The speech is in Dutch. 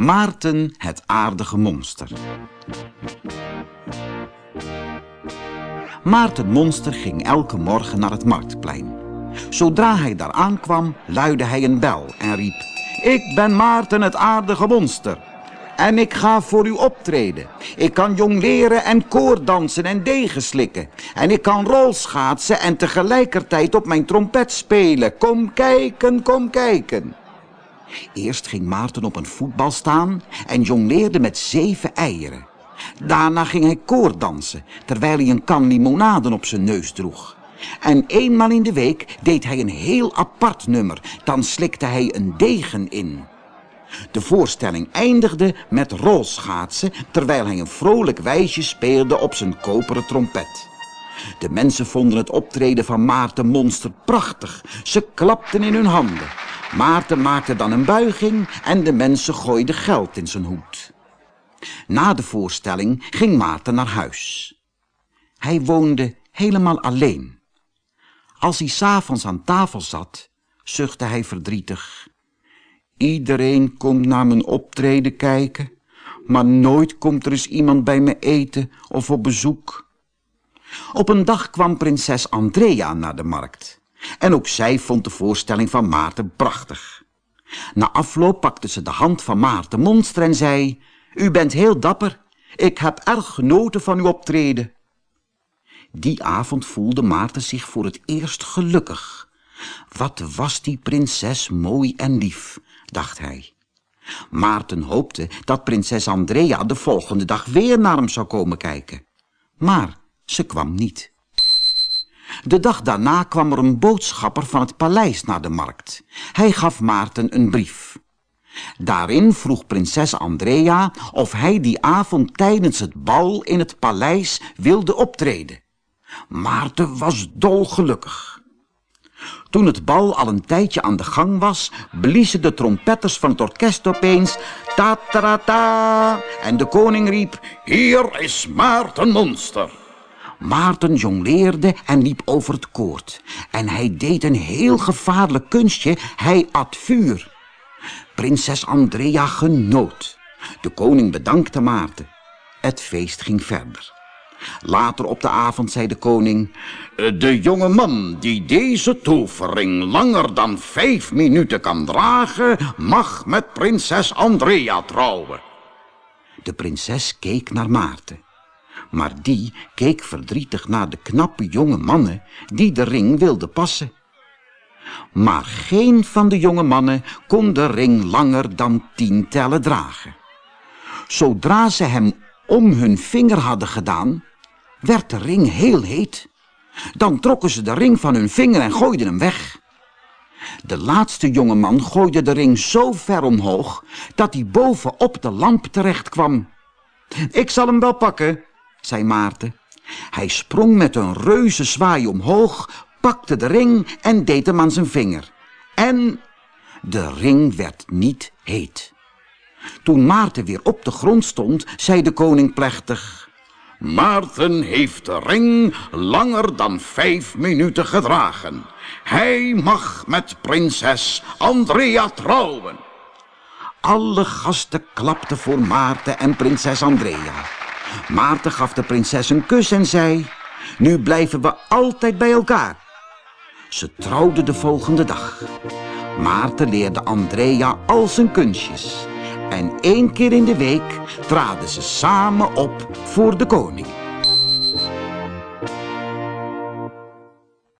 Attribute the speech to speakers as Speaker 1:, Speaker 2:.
Speaker 1: Maarten het aardige monster. Maarten Monster ging elke morgen naar het marktplein. Zodra hij daar aankwam, luidde hij een bel en riep... Ik ben Maarten het aardige monster. En ik ga voor u optreden. Ik kan jongleren en koordansen en degen slikken. En ik kan rolschaatsen en tegelijkertijd op mijn trompet spelen. Kom kijken, kom kijken. Eerst ging Maarten op een voetbal staan en jongleerde met zeven eieren. Daarna ging hij koordansen, terwijl hij een kan limonade op zijn neus droeg. En eenmaal in de week deed hij een heel apart nummer. Dan slikte hij een degen in. De voorstelling eindigde met rolschaatsen... terwijl hij een vrolijk wijsje speelde op zijn koperen trompet. De mensen vonden het optreden van Maarten Monster prachtig. Ze klapten in hun handen. Maarten maakte dan een buiging en de mensen gooiden geld in zijn hoed. Na de voorstelling ging Maarten naar huis. Hij woonde helemaal alleen. Als hij s'avonds aan tafel zat, zuchtte hij verdrietig. Iedereen komt naar mijn optreden kijken, maar nooit komt er eens iemand bij me eten of op bezoek. Op een dag kwam prinses Andrea naar de markt. En ook zij vond de voorstelling van Maarten prachtig. Na afloop pakte ze de hand van Maarten Monster en zei... U bent heel dapper. Ik heb erg genoten van uw optreden. Die avond voelde Maarten zich voor het eerst gelukkig. Wat was die prinses mooi en lief, dacht hij. Maarten hoopte dat prinses Andrea de volgende dag weer naar hem zou komen kijken. Maar ze kwam niet. De dag daarna kwam er een boodschapper van het paleis naar de markt. Hij gaf Maarten een brief. Daarin vroeg prinses Andrea of hij die avond tijdens het bal in het paleis wilde optreden. Maarten was dolgelukkig. Toen het bal al een tijdje aan de gang was, bliezen de trompetters van het orkest opeens ta ta ta en de koning riep, hier is Maarten Monster. Maarten jongleerde en liep over het koord. En hij deed een heel gevaarlijk kunstje, hij at vuur. Prinses Andrea genoot. De koning bedankte Maarten. Het feest ging verder. Later op de avond zei de koning... De jonge man die deze tovering langer dan vijf minuten kan dragen... mag met prinses Andrea trouwen. De prinses keek naar Maarten. Maar die keek verdrietig naar de knappe jonge mannen... die de ring wilden passen. Maar geen van de jonge mannen kon de ring langer dan tien tellen dragen. Zodra ze hem om hun vinger hadden gedaan werd de ring heel heet. Dan trokken ze de ring van hun vinger en gooiden hem weg. De laatste jongeman gooide de ring zo ver omhoog dat hij boven op de lamp terecht kwam. Ik zal hem wel pakken, zei Maarten. Hij sprong met een reuze zwaai omhoog, pakte de ring en deed hem aan zijn vinger. En de ring werd niet heet. Toen Maarten weer op de grond stond, zei de koning plechtig... Maarten heeft de ring langer dan vijf minuten gedragen. Hij mag met prinses Andrea trouwen. Alle gasten klapten voor Maarten en prinses Andrea. Maarten gaf de prinses een kus en zei... Nu blijven we altijd bij elkaar. Ze trouwden de volgende dag. Maarten leerde Andrea al zijn kunstjes... En één keer in de week traden ze samen op voor de koning.